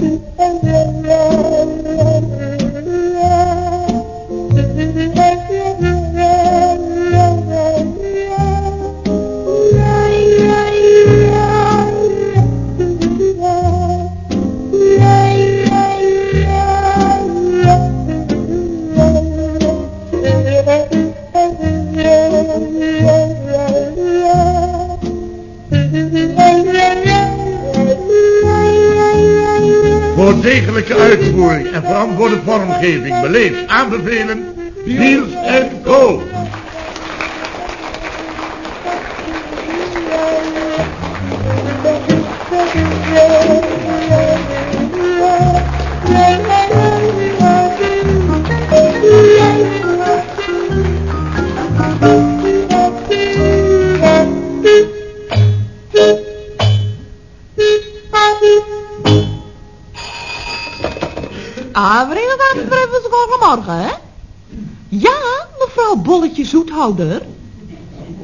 Thank you. Degelijke uitvoering en verantwoorde vormgeving beleefd aanbevelen Niels Ja, mevrouw Bolletje Zoethouder.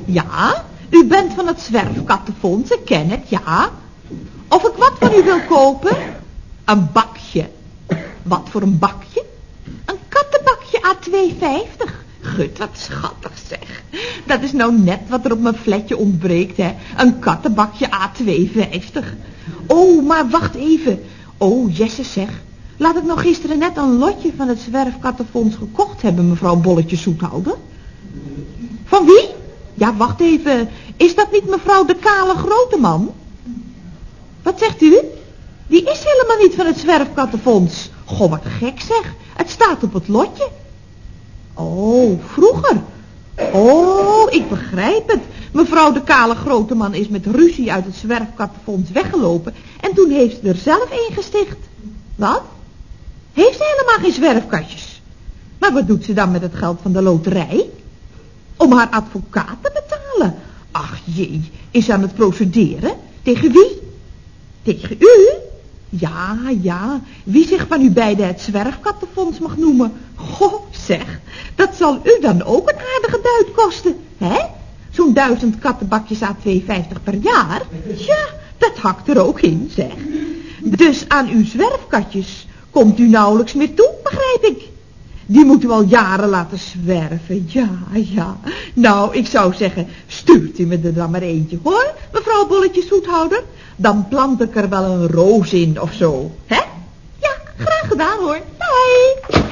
Ja, u bent van het zwerfkattenfonds, ik ken het, ja. Of ik wat van u wil kopen? Een bakje. Wat voor een bakje? Een kattenbakje A250. Gut, wat schattig zeg. Dat is nou net wat er op mijn fletje ontbreekt, hè. Een kattenbakje A250. Oh, maar wacht even. Oh, Jesse zeg. Laat ik nog gisteren net een lotje van het zwerfkattenfonds gekocht hebben, mevrouw Bolletje Zoethouder. Van wie? Ja, wacht even. Is dat niet mevrouw de kale grote man? Wat zegt u? Die is helemaal niet van het zwerfkattenfonds. Goh, wat gek zeg. Het staat op het lotje. Oh, vroeger. Oh, ik begrijp het. Mevrouw de kale grote man is met ruzie uit het zwerfkattenfonds weggelopen... en toen heeft ze er zelf een gesticht. Wat? Heeft ze helemaal geen zwerfkastjes? Maar wat doet ze dan met het geld van de loterij? Om haar advocaat te betalen. Ach jee, is ze aan het procederen? Tegen wie? Tegen u? Ja, ja, wie zich van u beiden het zwerfkattenfonds mag noemen. Goh, zeg, dat zal u dan ook een aardige duit kosten, hè? Zo'n duizend kattenbakjes A250 per jaar. Ja, dat hakt er ook in, zeg. Dus aan uw zwerfkatjes komt u nauwelijks meer toe, begrijp ik. Die moeten we al jaren laten zwerven, ja, ja. Nou, ik zou zeggen, stuurt u me er dan maar eentje, hoor, mevrouw Bolletje Zoethouder. Dan plant ik er wel een roos in of zo, hè? Ja, graag gedaan, hoor. Doei.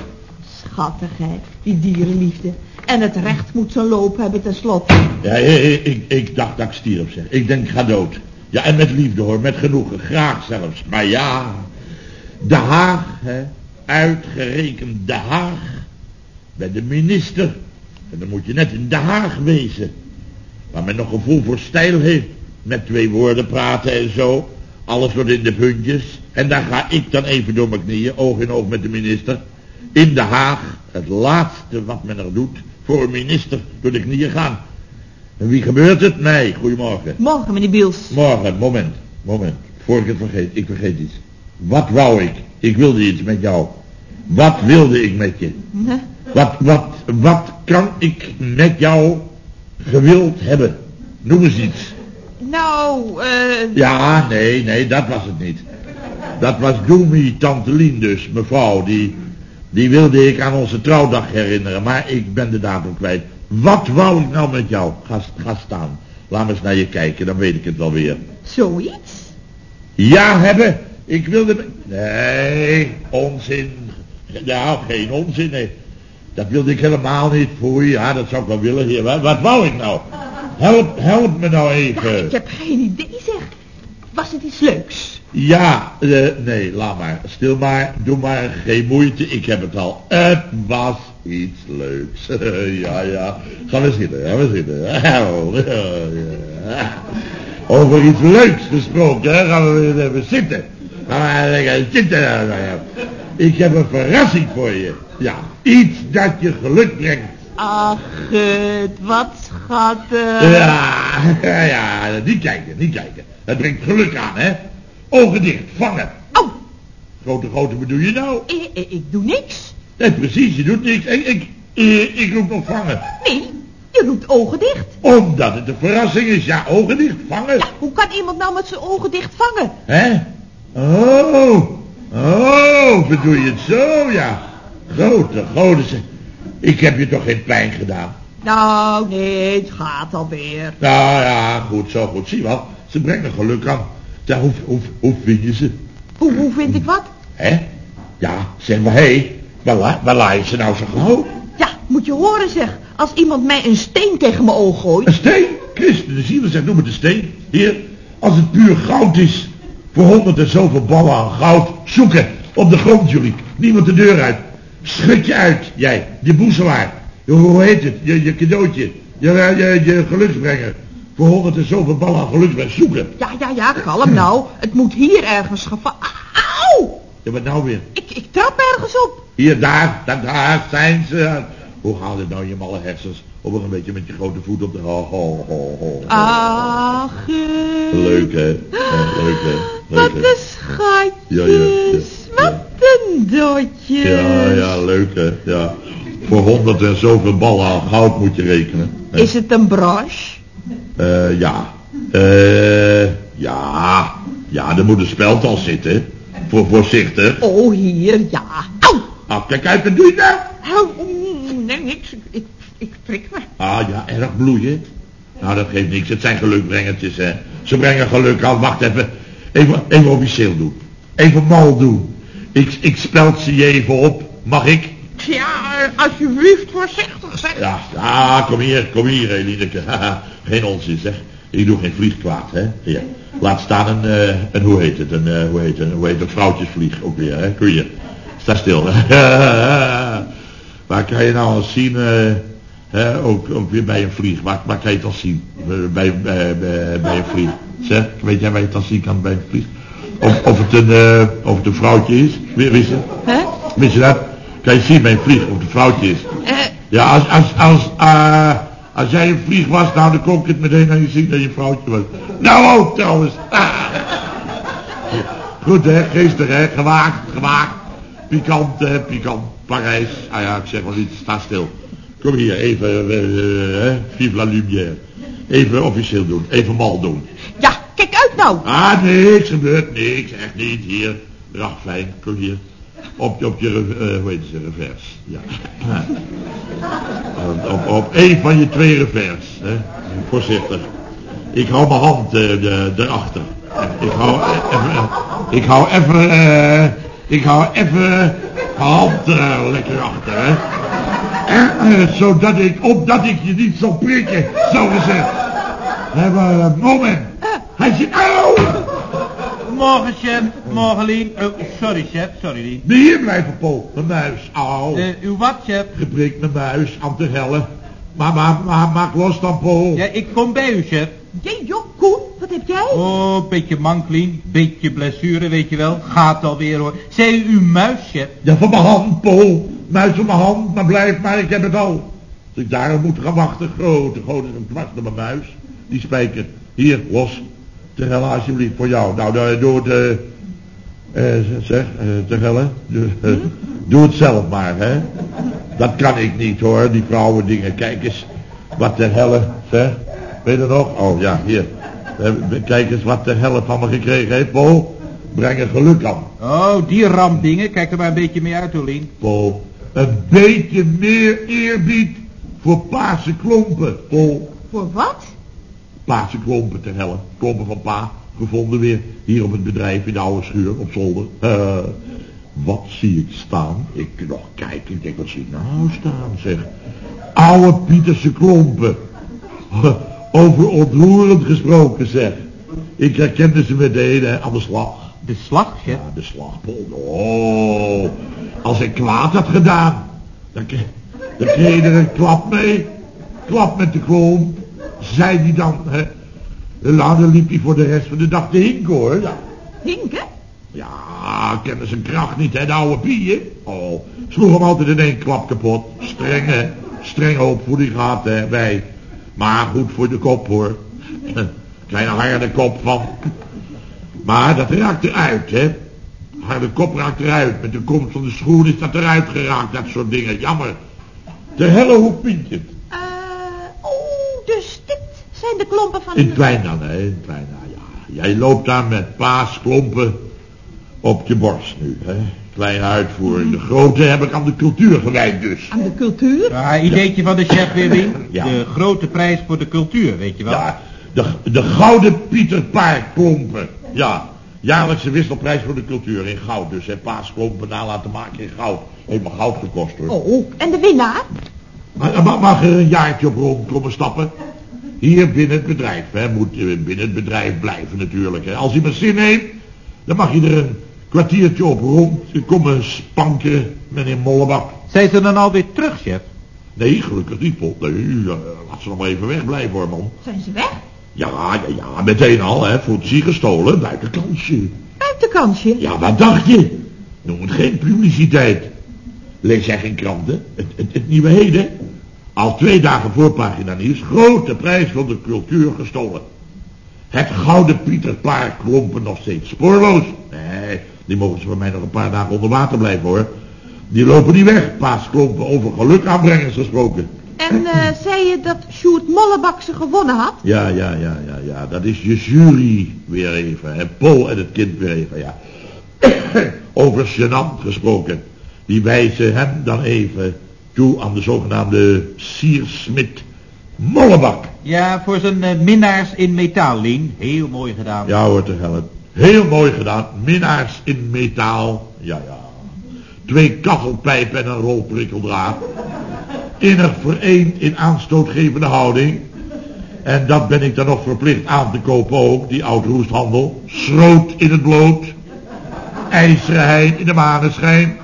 Schattig, hè, die dierenliefde. En het recht moet zijn loop hebben tenslotte. Ja, ik, ik, ik dacht dat ik stierf, zeg. Ik denk, ga dood. Ja, en met liefde, hoor, met genoegen. Graag zelfs. Maar ja, De Haag, hè. Uitgerekend De Haag. Bij de minister. En dan moet je net in De Haag wezen. Waar men nog gevoel voor stijl heeft. Met twee woorden praten en zo. Alles wordt in de puntjes. En daar ga ik dan even door mijn knieën, oog in oog met de minister. In De Haag, het laatste wat men er doet, voor een minister door de knieën gaan. En wie gebeurt het? Mij. Goedemorgen. Morgen, meneer Biels. Morgen, moment, moment. Voor ik het vergeet, ik vergeet iets. Wat wou ik? Ik wilde iets met jou. Wat wilde ik met je? Wat, wat, wat kan ik met jou gewild hebben? Noem eens iets. Nou, eh... Ja, nee, nee, dat was het niet. Dat was Doemie Tante Lien dus, mevrouw, die, die wilde ik aan onze trouwdag herinneren, maar ik ben de datum kwijt. Wat wou ik nou met jou? Ga, ga staan. Laat me eens naar je kijken, dan weet ik het wel weer. zoiets? Ja, hebben. Ik wilde... me- Nee, onzin. Nou, geen onzin, nee. Dat wilde ik helemaal niet voor je. Ja, dat zou ik wel willen. Hier. Wat, wat wou ik nou? Help, help me nou even. Ik heb geen idee, zeg. Was het iets leuks? Ja, eh, nee, laat maar. Stil maar, doe maar, geen moeite, ik heb het al. Het was iets leuks. ja, ja. Ga we zitten, ga we zitten. Over iets leuks gesproken, hè. Gaan we weer even zitten. Maar lekker zitten. Ik heb een verrassing voor je. Ja, iets dat je geluk brengt. Ach, gut, wat schattig. Ja, ja, ja, niet kijken, niet kijken. Het brengt geluk aan, hè. Ogen dicht, vangen. Oh, Grote, grote bedoel je nou? ik, ik, ik doe niks. Nee, precies, je doet niks. Ik, ik, ik, ik roep nog vangen. Nee, je doet ogen dicht. Omdat het een verrassing is. Ja, ogen dicht, vangen. Ja, hoe kan iemand nou met zijn ogen dicht vangen? Hè? Oh, Oh, bedoel je het zo, ja. Grote goden. Ik heb je toch geen pijn gedaan? Nou, nee, het gaat alweer. Nou ja, goed, zo goed. Zie wel, ze brengen geluk aan. Ja, hoe, hoe, hoe vind je ze? Hoe, hoe vind ik wat? Hè? Ja, zeg maar, hé, hey, waar, la- waar laaien ze nou zo gauw? Ja, moet je horen zeg. Als iemand mij een steen tegen mijn oog gooit. Een steen? Christen, de zielen zegt, noem het een steen. Hier, als het puur goud is, voor honderd en zoveel ballen aan goud, zoeken, op de grond jullie, niemand de deur uit. Schrik je uit, jij, je boezelaar. Je, hoe heet het, je, je cadeautje, je, je, je geluksbrenger. Voor honderd en zoveel ballen aan geluksbrenger, zoeken. Ja, ja, ja, kalm nou. Het moet hier ergens gevallen. Auw! Ja, wat nou weer? Ik, ik trap ergens op. Hier, daar, daar, daar zijn ze. Hoe haal je nou je malle hersens om er een beetje met je grote voet op de... Ho, ho, ho, ho. Ach, eh, Leuk, hè? Leuk, hè? Wat een schatjes. Ja, ja, ja, Wat een dotjes. Ja, ja, leuk, hè? Ja. Voor honderd en zoveel ballen aan goud moet je rekenen. hè? Is het een broche? Eh, ja. Eh, ja. Ja, er moet een speld al zitten. Voor voorzichtig. Oh, hier, ja. Auw! Ah, kijk uit, wat doe je nou? Auw, mm, nee, niks. Ik, ik, ik prik me. Ah ja, erg bloeien. Nou, dat geeft niks. Het zijn gelukbrengertjes, hè. Ze brengen geluk aan. Wacht even. Even, even officieel doen. Even mal doen. Ik, ik speld ze je even op. Mag ik? Ja, alsjeblieft, voorzichtig zeg. Ja, ja, kom hier, kom hier, Elineke. Geen onzin, zeg. Ik doe geen vliegkwaad, hè. Hier. Laat staan een, eh, een, hoe heet het, een, eh, hoe heet het, hoe heet het, vrouwtjesvlieg ook weer, hè. Kun je. Sta stil. Waar kan je nou al zien, eh, ook, ook weer bij een vlieg. Waar, waar kan je het al zien? Bij, bij, bij, bij een vlieg. Zeg, weet jij waar je het al zien kan bij een vlieg? Of, of, het een, eh, of het een vrouwtje is? Wist je? Hè? Wist je dat? Kan je zien bij een vlieg of het een vrouwtje is? Eh, Ja, als, als, als, eh, als jij een vlieg was, nou dan kon ik het meteen aan je zien dat je een vrouwtje was. Nou ook trouwens. Ah. Goed hè, geestig hè, gewaagd, gewaagd. Pikant hè, pikant. Parijs. Ah ja, ik zeg maar niet, sta stil. Kom hier, even, eh, eh, hè, vive la lumière. Even officieel doen, even mal doen. ja, kijk uit nou. Ah, niks gebeurt, niks, echt niet. Hier, ragfijn, kom hier. Op, op je, eh, hoe heet ze, revers. Ja. op, op, op één van je twee revers, hè. Voorzichtig. Ik hou mijn hand erachter. Ik hou even, ik hou even, eh, ik hou even mijn hand lekker achter, hè. Eh, eh, zodat ik, opdat ik je niet zal prikken, zo gezegd. Hè, maar, eh, moment. Hij zit, auw! Morgen, chef. Morgen, Lien. Oh, sorry, chef. Sorry, Lien. Hier blijven, Paul. Mijn muis. Auw. Eh, uw wat, chef? Geprikt mijn muis. Aan te hellen. Maar, maar, maar, maak los dan, Paul. Ja, ik kom bij u, chef. Jee, joh, Koen, wat heb jij? Oh, beetje mank, Lien. Beetje blessure, weet je wel. Gaat alweer, hoor. Zei u uw muis, chef? Ja, van mijn hand, Paul. Muis van mijn hand. Maar blijf maar, ik heb het al. Als ik daarom moet gaan wachten. Grote, grote, een dwars door mijn muis. Die spijker. Hier, los. Te hellen, alsjeblieft, voor jou. Nou, doe- doe het, eh, eh, zeg, eh, te hellen. Doe, eh, doe het zelf maar, hè. Dat kan ik niet, hoor, die vrouwen dingen. Kijk eens, wat te hellen, zeg. Weet je nog? Oh, ja, hier. Eh, Kijk eens wat de helle van me gekregen heeft, Paul. Breng er geluk aan. Oh, die rampdingen. Kijk er maar een beetje mee uit, hoor, Lien. Paul. Een beetje meer eerbied voor Paarse klompen, Paul. Voor wat? Paarse klompen te hellen. Klompen van pa, gevonden weer hier op het bedrijf in de oude schuur op zolder. Eh, wat zie ik staan? Ik nog kijken, ik denk wat zie ik nou staan zeg. Oude Pieterse klompen. Over ontroerend gesproken zeg. Ik herkende ze meteen hè, aan de slag. De slag, chef. Ja, de slagpol. Oh, als ik kwaad had gedaan, dan, kre- dan kreeg je er een klap mee. Klap met de klomp. Zei die dan, hè. Dan liep hij voor de rest van de dag te hinken, hoor. Ja, Hinken? ja kennen zijn kracht niet, hè, de oude pieën. Oh, sloeg hem altijd in één klap kapot. Streng, hè. Strenge opvoeding gehad, hè, wij. Maar goed voor de kop, hoor. Kleine harde kop van... Maar dat raakt eruit, hè. Harde kop raakt eruit. Met de komst van de schoen is dat eruit geraakt, dat soort dingen. Jammer. De helle, hoe vind je het? Eh, oh, dus dit zijn de klompen van... In Twijn dan, hè. In Twijn, nou ja. Jij loopt daar met paas, klompen. Op je borst nu, hè. Kleine uitvoering. De grote heb ik aan de cultuur gewijd dus. Aan de cultuur? Ja, ideetje van de chef weer, Lien. Ja. De grote prijs voor de cultuur, weet je wel. Ja, de, de gouden Pieter Paardklompen. Ja, jaarlijkse wisselprijs voor de cultuur in goud. Dus hè, paasklompen na laten maken in goud. Heeft me goud gekost hoor. Oh, en de winnaar? Mag, mag er een jaartje op rond komen stappen? Hier binnen het bedrijf, hè. Moet eh, binnen het bedrijf blijven natuurlijk, hè. Als hij maar zin heeft, dan mag je er een kwartiertje op rond komen spanken met een mollebak. Zijn ze dan alweer terug, chef? Nee, gelukkig niet, Pop. Nee, eh, laat ze nog maar even wegblijven hoor, man. Zijn ze weg? Ja, ja, ja, meteen al, hè. Voetsie gestolen, buitenkansje. Buitenkansje? Ja, wat dacht je? Noem het geen publiciteit. Lees jij geen kranten? Het, het, het nieuwe heden? Al twee dagen voor pagina nieuws. Grote prijs van de cultuur gestolen. Het gouden Pieter Paard klompen nog steeds spoorloos. Nee, die mogen ze van mij nog een paar dagen onder water blijven hoor. Die lopen niet weg. Paasklompen over geluk aanbrengers gesproken. En eh, zei je dat Sjoerd Mollebak ze gewonnen had? Ja, ja, ja, ja, ja. Dat is je jury weer even. En Paul en het kind weer even, ja. Over gênant gesproken. Die wijzen hem dan even toe aan de zogenaamde Siersmit Mollebak. Ja, voor zijn eh, minnaars in metaal, Lien. Heel mooi gedaan. Ja hoor, te hellen. Heel mooi gedaan. Minnaars in metaal. Ja, ja. Twee kachelpijpen en een rol prikkeldraad. Innig vereend in aanstootgevende houding. En dat ben ik dan nog verplicht aan te kopen ook, die oud-roesthandel. Schroot in het bloot. IJzeren in de maneschijn.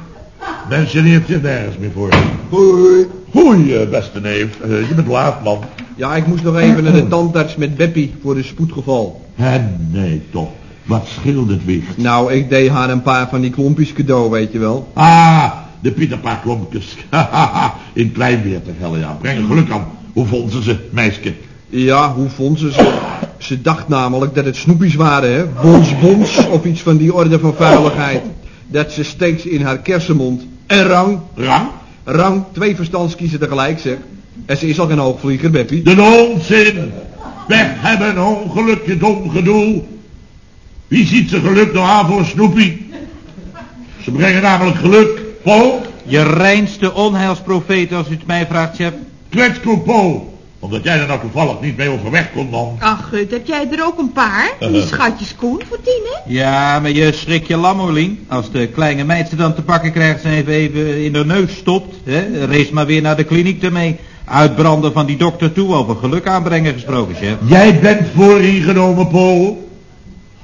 Men geneert zich nergens meer voor. Hoi. Hoi, eh, beste neef. Eh, je bent laat, man. Ja, ik moest nog even naar de tandarts met Beppie voor een spoedgeval. Hè, nee, toch. Wat scheelt het wicht? Nou, ik deed haar een paar van die klompjes cadeau, weet je wel. Ah, de Pieterpaard klompjes. in klein weer te hellen, ja. Breng geluk aan. Hoe vonden ze ze, meisje? Ja, hoe vond ze ze? Ze dacht namelijk dat het snoepjes waren, hè. Bons bons, of iets van die orde van vuiligheid. Dat ze steekt ze in haar kersenmond. En rang, Rang? rang, twee verstandskiezen tegelijk, zeg. En ze is al geen hoogvlieger, Beppie. De onzin. Weg hebben, ongelukje, dom gedoe. Wie ziet ze geluk nou aan voor snoepie? Ze brengen namelijk geluk. Paul, Je reinste onheilsprofeet, als u het mij vraagt, chef. kletskoe Paul. Omdat jij er nou toevallig niet mee overweg kon, man. Ach, Gut, heb jij er ook een paar? Die schatjes Koen voor tien, hè? Ja, maar je schrik je lam. Als de kleine meid ze dan te pakken krijgt en even, even in de neus stopt, hè, race maar weer naar de kliniek ermee. Uitbranden van die dokter toe, over geluk aanbrengen gesproken, chef. Jij bent vooringenomen, Paul.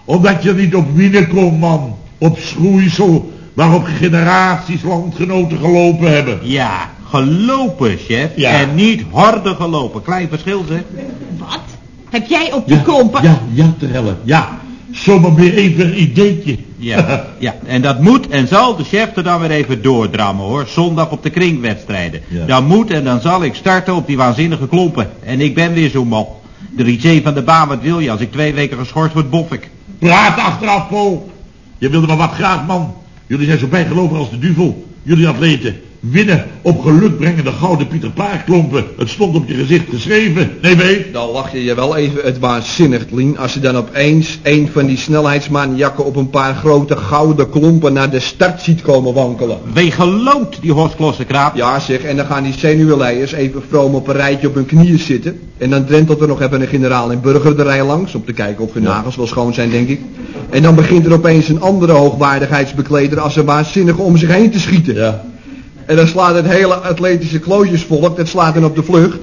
Omdat je niet op winnen kon, man. Op schoeisel waarop generaties landgenoten gelopen hebben. Ja, gelopen, chef. Ja. En niet horde gelopen. Klein verschil, zeg. Wat? Heb jij op klompen... ja, ja, te hellen. Ja, zomaar weer even een ideetje. Ja, ja, en dat moet en zal de chef er dan weer even doordrammen hoor. Zondag op de kringwedstrijden. Ja. Dan moet en dan zal ik starten op die waanzinnige klompen. En ik ben weer zo'n mal. De Riché van de baan, wat wil je? Als ik twee weken geschorst word, bof ik. Praat achteraf, Paul. Je wilde maar wat graag, man. Jullie zijn zo bijgelovig als de duvel. Jullie atleten. Winnen op gelukbrengende gouden Pieter Paardklompen. Het stond op je gezicht geschreven. Nee, weet. Dan lach je je wel even het waanzinnig, Lien, als je dan opeens een van die snelheidsmaanjakken op een paar grote gouden klompen naar de start ziet komen wankelen. Wee gelood, die horsklossenkraap. Ja zeg, en dan gaan die zenuwleiers even vroom op een rijtje op hun knieën zitten. En dan drentelt er nog even een generaal en burger de rij langs, om te kijken of hun nagels wel schoon zijn, denk ik. En dan begint er opeens een andere hoogwaardigheidsbekleder als een waanzinnige om zich heen te schieten. Ja. En dan slaat het hele atletische klootjesvolk, dat slaat dan op de vlucht.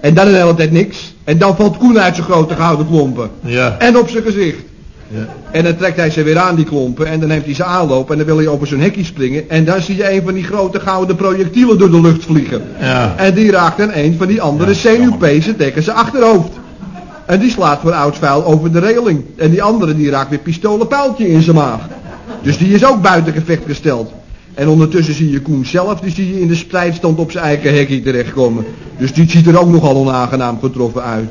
En dan een hele tijd niks. En dan valt Koen uit zijn grote gouden klompen. Ja. En op zijn gezicht. Ja. En dan trekt hij ze weer aan, die klompen. En dan neemt hij ze aanloop. En dan wil hij over zijn hekje springen. En dan zie je een van die grote gouden projectielen door de lucht vliegen. Ja. En die raakt dan een van die andere Ja, zenuwpezen tegen zijn achterhoofd. En die slaat voor oud vuil over de reling. En die andere die raakt weer pistolenpijltje in zijn maag. Dus die is ook buiten gevecht gesteld. En ondertussen zie je Koen zelf, die zie je in de strijdstand op zijn eigen hekje terechtkomen. Dus die ziet er ook nogal onaangenaam getroffen uit.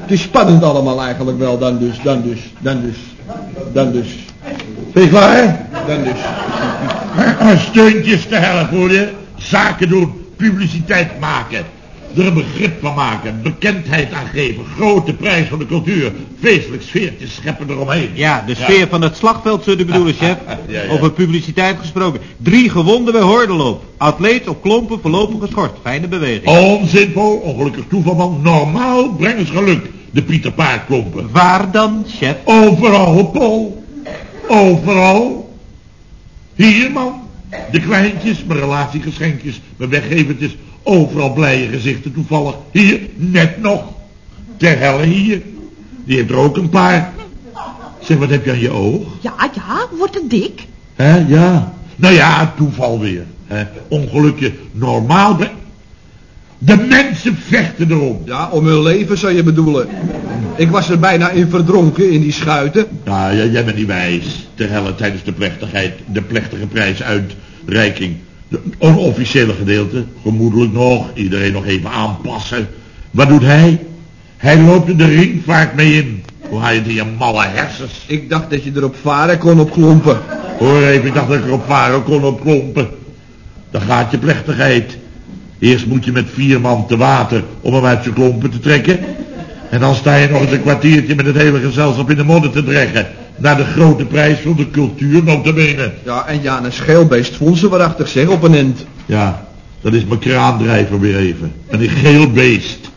Het is spannend allemaal eigenlijk wel, dan dus, dan dus, dan dus, dan dus, Ben je klaar? dan dus. Steuntjes te hellen voor je. Zaken doen. Publiciteit maken. Er een begrip van maken, bekendheid aangeven, grote prijs van de cultuur, feestelijk sfeertje scheppen eromheen. Ja, de sfeer van het slagveld zullen bedoelen, chef. Ja, ja. Over publiciteit gesproken. Drie gewonden bij hordenloop. Atleet op klompen voorlopig geschort. Fijne beweging. Onzin, Po, ongelukkig toeval, man. Normaal brengen ze geluk, de Pieter Paard klompen. Waar dan, chef? Overal, Paul. Overal. Hier, man. De kleintjes, mijn relatiegeschenkjes, mijn weggevertjes. Overal blije gezichten toevallig. Hier, net nog. Ter helle hier. Die heeft er ook een paar. Zeg, wat heb je aan je oog? Ja, ja, wordt het dik? Hè, ja. Nou ja, toeval weer. Hè. Ongelukje normaal. bre- De mensen vechten erom. Ja, om hun leven zou je bedoelen. Ik was er bijna in verdronken in die schuiten. Ja, ja, jij bent niet wijs. Ter helle tijdens de plechtigheid, de plechtige prijsuitreiking. De onofficiële gedeelte, gemoedelijk nog, iedereen nog even aanpassen. Wat doet hij? Hij loopt er de ringvaart mee in. Hoe haal je het in je malle hersens? Ik dacht dat je erop varen kon op klompen. Hoor even, ik dacht dat ik erop varen kon op klompen. Dan gaat je plechtigheid. Eerst moet je met vier man te water om hem uit zijn klompen te trekken. En dan sta je nog eens een kwartiertje met het hele gezelschap in de modder te dreggen. Naar de grote prijs van de cultuur, notabene. Ja, en Janus Scheelbeest vond ze waarachtig zeg op een end. Ja, dat is mijn kraandrijver weer even. En die geel beest.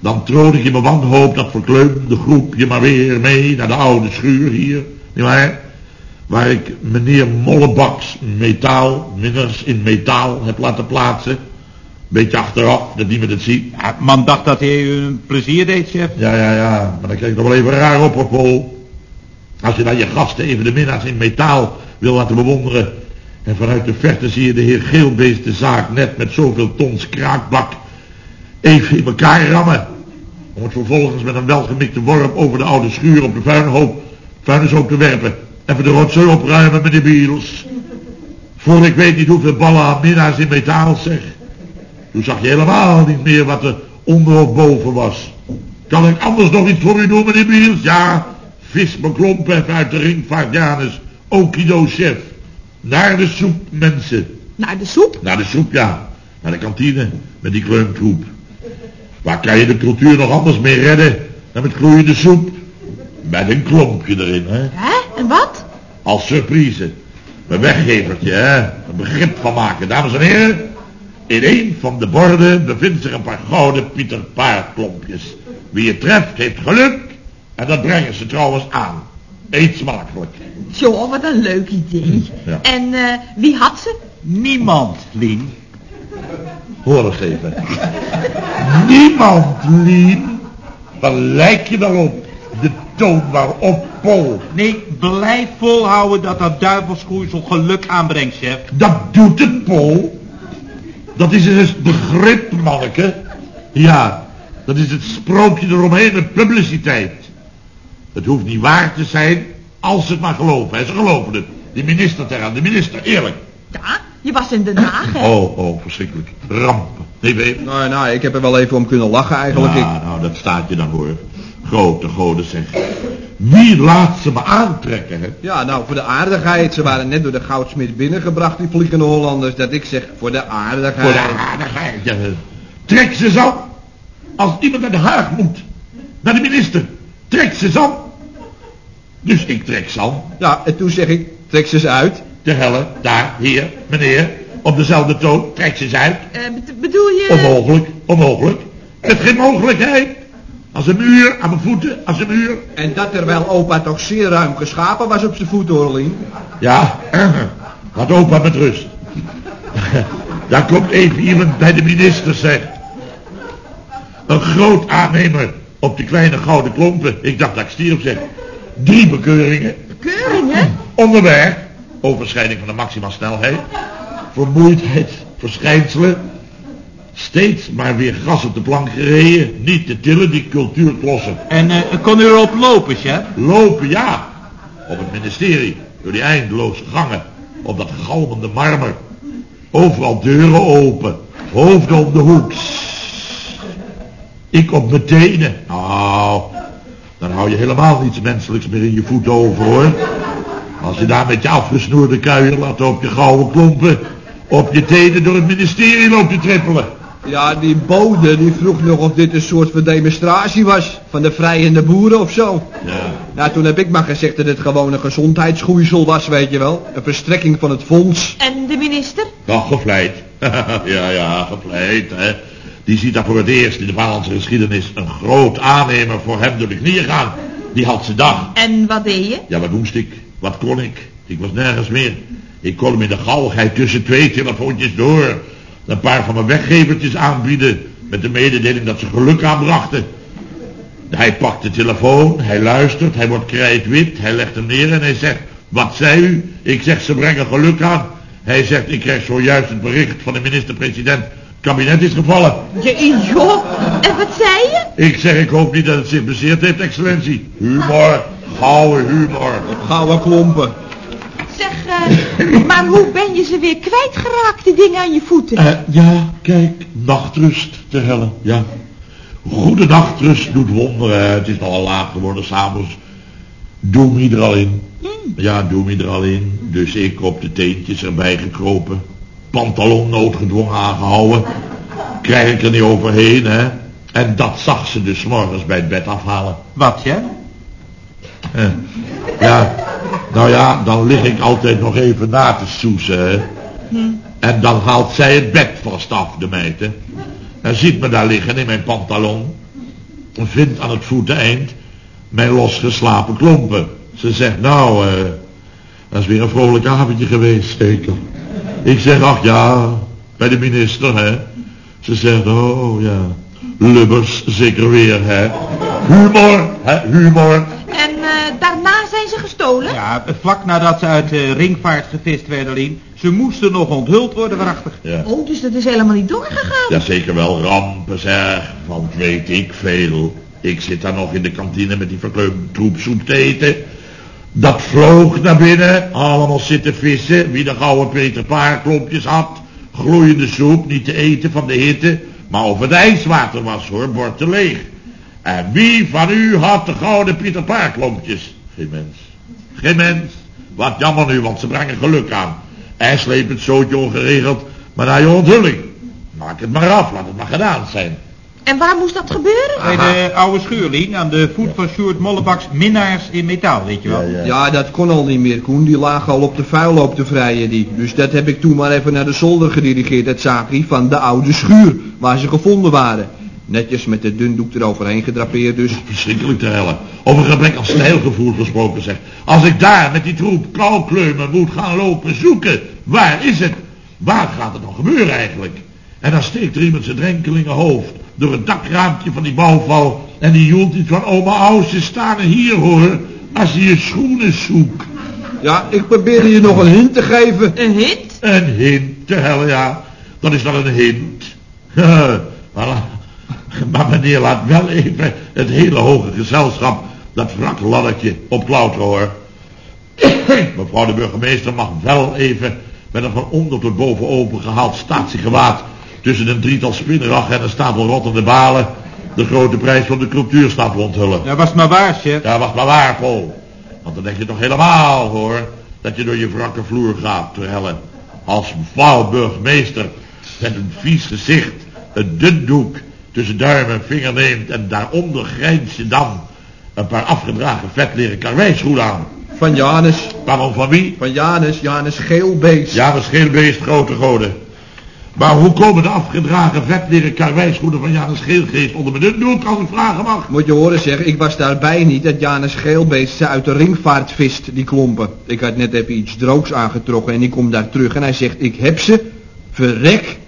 Dan troon ik in mijn wanhoop dat verkleumde groepje maar weer mee naar de oude schuur hier. Nietwaar? Waar ik meneer Mollebaks metaal, minners in metaal heb laten plaatsen. Beetje achteraf, dat niemand het ziet. Ja, man dacht dat hij u een plezier deed, chef. Ja, ja, ja, maar dan kijk ik nog wel even raar op, hoor, Paul. Als je dan je gasten even de minnaars in metaal wil laten bewonderen. En vanuit de verte zie je de heer Geelbeest de zaak net met zoveel tons kraakbak even in elkaar rammen. Om het vervolgens met een welgemikte worp over de oude schuur op de vuilhoop, vuilnishoop te werpen. Even de rotzooi opruimen met de biels. Voor ik weet niet hoeveel ballen aan minnaars in metaal zeg. Toen zag je helemaal niet meer wat er onder of boven was. Kan ik anders nog iets voor u doen, meneer Biels? Ja, vis even uit de ringvaart, Janus. Okido, chef. Naar de soep, mensen. Naar de soep? Naar de soep, ja. Naar de kantine, met die kleumtroep. Waar kan je de cultuur nog anders mee redden dan met gloeiende soep? Met een klompje erin, hè. Hè? En wat? Als surprise. Een weggevertje, hè. Een begrip van maken, dames en heren. In een van de borden bevindt zich een paar gouden Pieter Paardklompjes. Wie het treft, heeft geluk. En dat brengen ze trouwens aan. Eet smakelijk. Joh, wat een leuk idee. Ja. En eh, wie had ze? Niemand, Lien. Hoor eens even. Niemand, Lien. Waar lijk je daarop? De toon waarop, Paul. Nee, blijf volhouden dat dat duivelsgroeisel geluk aanbrengt, chef. Dat doet het, Paul. Dat is het begrip, manneke. Ja, dat is het sprookje eromheen met publiciteit. Het hoeft niet waar te zijn, als ze het maar geloven. Hè. Ze geloven het. Die minister teraan, de minister, eerlijk. Ja, je was in Den Haag, hè? Oh, oh, verschrikkelijk. Rampen. Nee, babe. Nou, nou, ik heb er wel even om kunnen lachen eigenlijk. Ik, Ja, nou, dat staat je dan hoor. Grote goden zeg. Wie laat ze me aantrekken, hè? ja, nou, voor de aardigheid. Ze waren net door de goudsmid binnengebracht, die vliegende Hollanders. Dat ik zeg, voor de aardigheid. Voor de aardigheid. ja. Trek ze zo. Als iemand naar de Haag moet. Naar de minister. Trek ze zo. Dus ik trek ze aan. Ja, en toen zeg ik, trek ze eens uit. De helle, daar, hier, meneer. Op dezelfde toon. Trek ze eens uit. Eh, be- bedoel je... Onmogelijk, onmogelijk. Met geen mogelijkheid. Als een muur, aan mijn voeten, als een muur. En dat terwijl opa toch zeer ruim geschapen was op zijn voeten, hoor, Lien. Ja, laat opa met rust. Daar komt even iemand bij de minister, zeg. Een groot aannemer op de kleine gouden klompen. Ik dacht dat ik stierf, zeg. Drie bekeuringen. Keuringen? Onderweg. Overschrijding van de maxima snelheid. Vermoeidheid, verschijnselen. Steeds maar weer gas op de plank gereden. Niet te tillen, die cultuurklossen. En eh, kon u erop lopen, chef? Lopen, ja. Op het ministerie. Door die eindeloze gangen. Op dat galmende marmer. Overal deuren open. Hoofden om de hoek. Ik op mijn tenen. Nou, dan hou je helemaal niets menselijks meer in je voeten over hoor. Als je daar met je afgesnoerde kuier laat op je gouden klompen. Op je tenen door het ministerie loopt te trippelen. Ja, die bode die vroeg nog of dit een soort van demonstratie was. Van de vrijende boeren of zo. Ja. Nou, toen heb ik maar gezegd dat het gewoon een gezondheidsgroeisel was, weet je wel. Een verstrekking van het fonds. En de minister? Nog gevleid. ja, ja, gevleid, hè. Die ziet daar voor het eerst in de Vaderlandse geschiedenis een groot aannemer voor hem door de knieën gaan. Die had ze dag. En wat deed je? Ja, wat moest ik? Wat kon ik? Ik was nergens meer. Ik kon hem in de galligheid tussen twee telefoontjes door een paar van mijn weggevertjes aanbieden met de mededeling dat ze geluk aanbrachten. Hij pakt de telefoon, hij luistert, hij wordt krijtwit, hij legt hem neer en hij zegt, wat zei u? Ik zeg, ze brengen geluk aan. Hij zegt, ik krijg zojuist het bericht van de minister-president, kabinet is gevallen. Je, joh, en wat zei je? Ik zeg, ik hoop niet dat het zich bezeerd heeft, excellentie. Humor, gouden humor. Gouden klompen. Zeg, eh, maar hoe ben je ze weer kwijtgeraakt, die dingen aan je voeten? Eh, ja, kijk, nachtrust te hellen, ja. Goede nachtrust doet wonderen, het is nogal laat geworden s'avonds. Doe me er al in. Ja, doe me er al in. Dus ik op de teentjes erbij gekropen. Pantalon noodgedwongen aangehouden. Krijg ik er niet overheen, hè. En dat zag ze dus morgens bij het bed afhalen. Wat, ja? Eh, Ja, nou ja, dan lig ik altijd nog even na te soesen, hè. En dan haalt zij het bed vast af, de meid, hè. En ziet me daar liggen in mijn pantalon. En vindt aan het voeteneind mijn losgeslapen klompen. Ze zegt, nou, eh, dat is weer een vrolijk avondje geweest, zeker. Ik zeg, ach ja, bij de minister, hè. Ze zegt, oh ja, lubbers zeker weer, hè. Humor, hè, humor. En eh, daarna zijn ze gestolen? Ja, vlak nadat ze uit de ringvaart gevist werden, Lien. Ze moesten nog onthuld worden, waarachtig. Ja. Oh, dus dat is helemaal niet doorgegaan? Ja, zeker wel rampen zeg, want weet ik veel. Ik zit daar nog in de kantine met die verkleumde troep soep te eten. Dat vloog naar binnen, allemaal zitten vissen. Wie de gouden Peter Paarklompjes had. Gloeiende soep, niet te eten van de hitte. Maar of het ijswater was hoor, bord te leeg. En wie van u had de gouden Pieter Paarklompjes? Geen mens. Geen mens. Wat jammer nu, want ze brengen geluk aan. En sleep het zootje ongeregeld, maar naar je onthulling. Maak het maar af, laat het maar gedaan zijn. En waar moest dat gebeuren? Bij de oude schuur, Lien, aan de voet van Sjoerd Mollebaks minnaars in metaal, weet je wel. Ja, dat kon al niet meer, Koen. Die lagen al op de vuilloop te vrijen, die. Dus dat heb ik toen maar even naar de zolder gedirigeerd, dat zaakje van de oude schuur, waar ze gevonden waren. Netjes met de dundoek eroverheen gedrapeerd dus. Verschrikkelijk te hellen. Over gebrek aan stijlgevoel gesproken zeg. Als ik daar met die troep kalkleumen moet gaan lopen zoeken. Waar is het? Waar gaat het dan gebeuren eigenlijk? En dan steekt er iemand zijn drenkelinge hoofd door het dakraampje van die bouwval. En die joelt iets van oma Ausje staan en hier hoor. Als je je schoenen zoekt. Ja, ik probeerde je nog een hint te geven. Een hint? Een hint te hellen ja. Dat is dan een hint. maar, maar meneer laat wel even het hele hoge gezelschap dat wrakladdertje op klauteren hoor. Mevrouw de burgemeester mag wel even met een van onder tot boven opengehaald statiegewaad tussen een drietal spinneraggen en een stapel rottende balen de grote prijs van de cultuurstad onthullen. Ja, was het maar waar, chef. Ja, wacht maar waar, Paul. Want dan denk je toch helemaal, hoor, dat je door je wrakke vloer gaat, terwijl als mevrouw burgemeester met een vies gezicht een dundoek tussen duim en vinger neemt en daaronder grijns je dan een paar afgedragen vetleren karweischoenen aan. Van Janus. Pardon, van wie? Van Janus, Janus Geelbeest. Ja, een scheelbeest, grote goden. Maar hoe komen de afgedragen vetleren karweischoenen van Janus Geelgeest onder mijn dundoek, als ik vragen mag? Moet je horen zeggen, ik was daarbij niet dat Janus Geelbeest ze uit de ringvaart vist, die klompen. Ik had net even iets droogs aangetrokken en ik kom daar terug en hij zegt, ik heb ze. Verrek,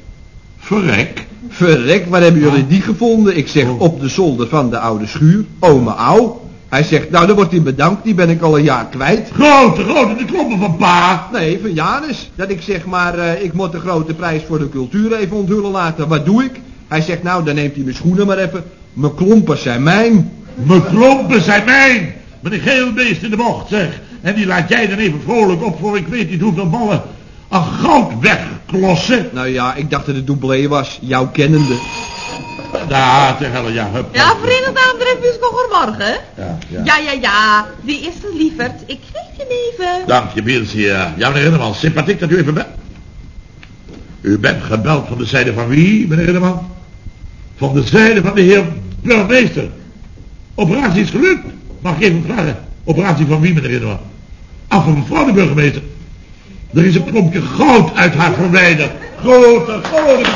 Verrek. verrek, waar hebben jullie die gevonden? Ik zeg, Oh. op de zolder van de oude schuur, ome Au. Hij zegt, nou dan wordt hij bedankt, die ben ik al een jaar kwijt. Grote, grote, de klompen van pa. Nee, van Janus. Dat ik zeg maar, eh, ik moet de grote prijs voor de cultuur even onthullen laten. Wat doe ik? Hij zegt, nou dan neemt hij mijn schoenen maar even. Mijn klompen zijn mijn. Mijn klompen zijn mijn. Met een geel beest in de bocht, zeg. En die laat jij dan even vrolijk op voor ik weet niet hoeveel ballen aan goud wegklossen. Nou ja, ik dacht dat het doublé was, jouw kennende. Daar, te helle, ja, hup. Ja, Verenigde Aandrijfjes goedemorgen. Ja, ja. Ja, ja, ja. Wie is er, lieverd? Ik geef je hem even. Dank je, Bielsie. Ja, ja meneer Rinneman, sympathiek dat u even bent. U bent gebeld van de zijde van wie, meneer Ridderman? Van de zijde van de heer burgemeester. Operatie is gelukt. Mag ik even vragen? Operatie van wie, meneer Ridderman? Af van mevrouw de burgemeester. Er is een klompje goud uit haar verwijderd. Grote, grote...